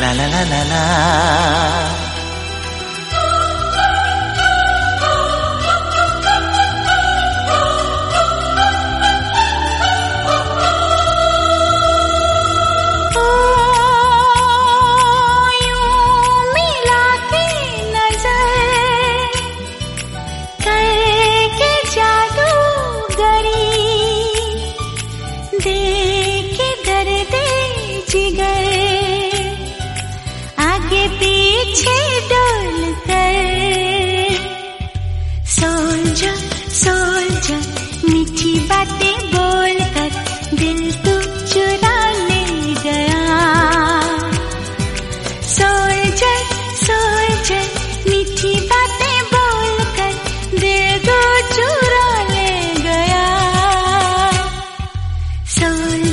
la la la la la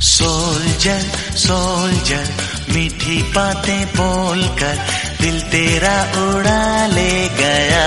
soldier soldier मीठी बातें बोलकर दिल तेरा उड़ा ले गया।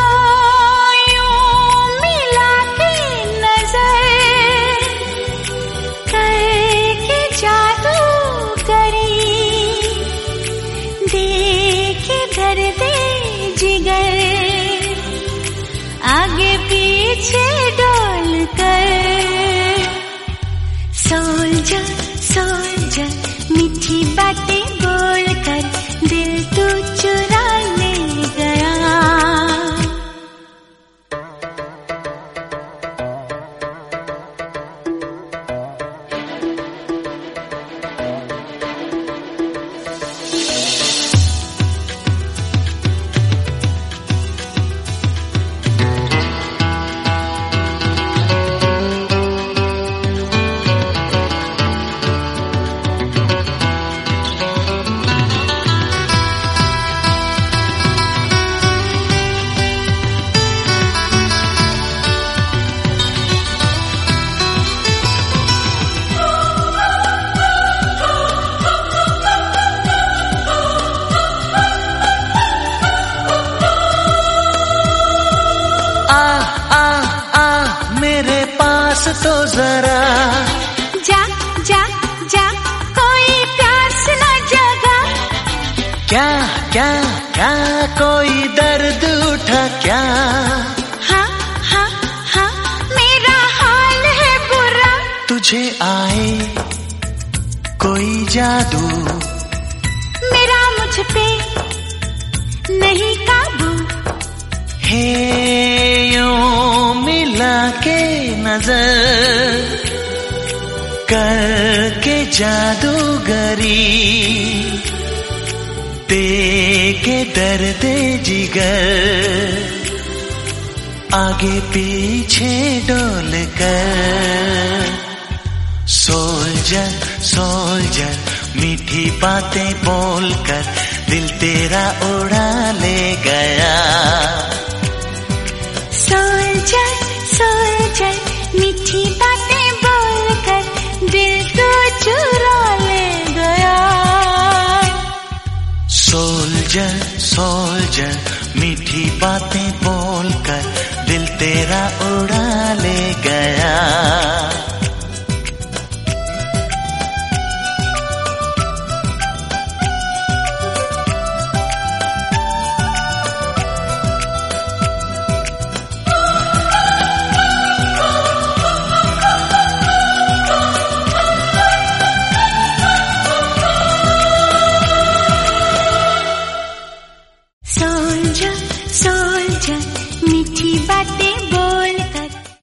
तो जरा। जा जा जा कोई प्यास न जगा। क्या क्या क्या कोई दर्द उठा क्या? हाँ हाँ हाँ मेरा हाल है बुरा। तुझे आए कोई जादू। मेरा मुझ पे नहीं काबू। हे यो मिला के नज़र। जादूगरी दे के दर्द जिगर, आगे पीछे डोल कर। सोल्जर सोल्जर, मीठी बातें बोलकर दिल तेरा उड़ा ले गया। सोल्जर मीठी बातें बोलकर दिल तेरा उड़ा ले गया।